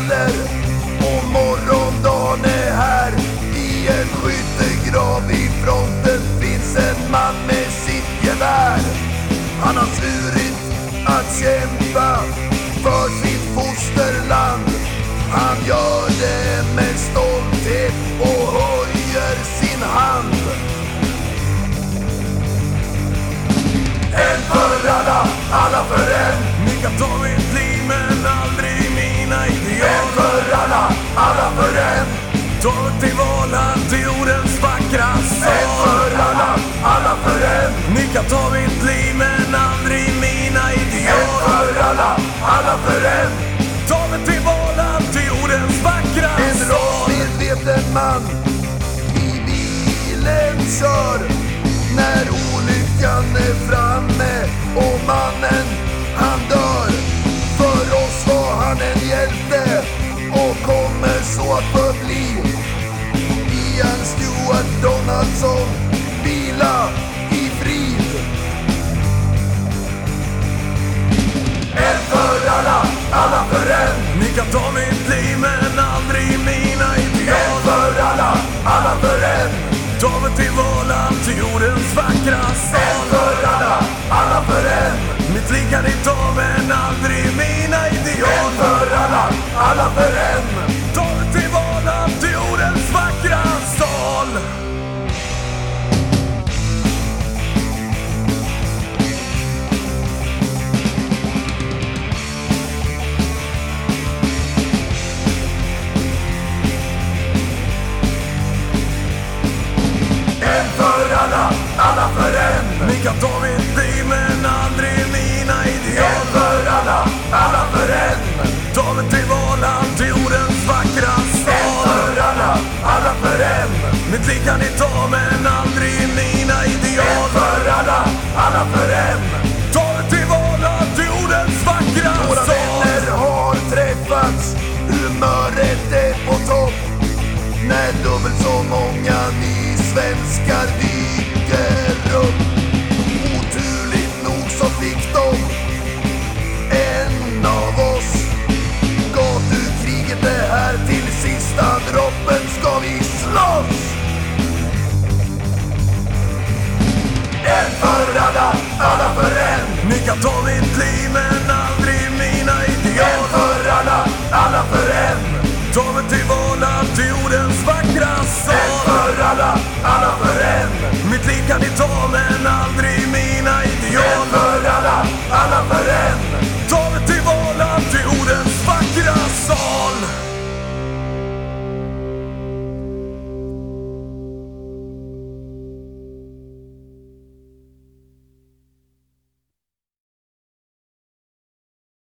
faller och morgondagen är här. I en skyttegrav i fronten finns en man med sitt gevär. Han har svurit att kämpa för sitt fosterland. Han gör det med stolthet och höjer sin hand. En för alla, alla för en. Nikatorin Mig till Valand, till jordens vackra En stad. för alla, alla för en. Ni kan ta mitt liv men aldrig mina En ideal. för alla, alla för en. Ta mig till Valand, till jordens vackra En stad. rasmedveten man i bilen kör när olyckan är framme och mannen han dör. För oss var han en hjälte och kommer så att förbli. Donaldsson, vila i frid. En för alla, alla för en. Ni kan ta mitt liv men aldrig mina En ideal. för alla, alla för en. Ta mig till Valand, till jordens vackra En stad. för alla, alla för en. Mitt liv kan ni ta men aldrig mina En ideal. för alla, alla för en. Ni kan ta mitt liv men aldrig mina ideal. En för alla, alla för en. Ta mig till Valand, till jordens vackra stad. En för alla, alla för en. Mitt liv kan ni ta men aldrig mina Ni kan ta mitt liv men aldrig mina ideal. En för alla, alla för en. Ta mig tillbaka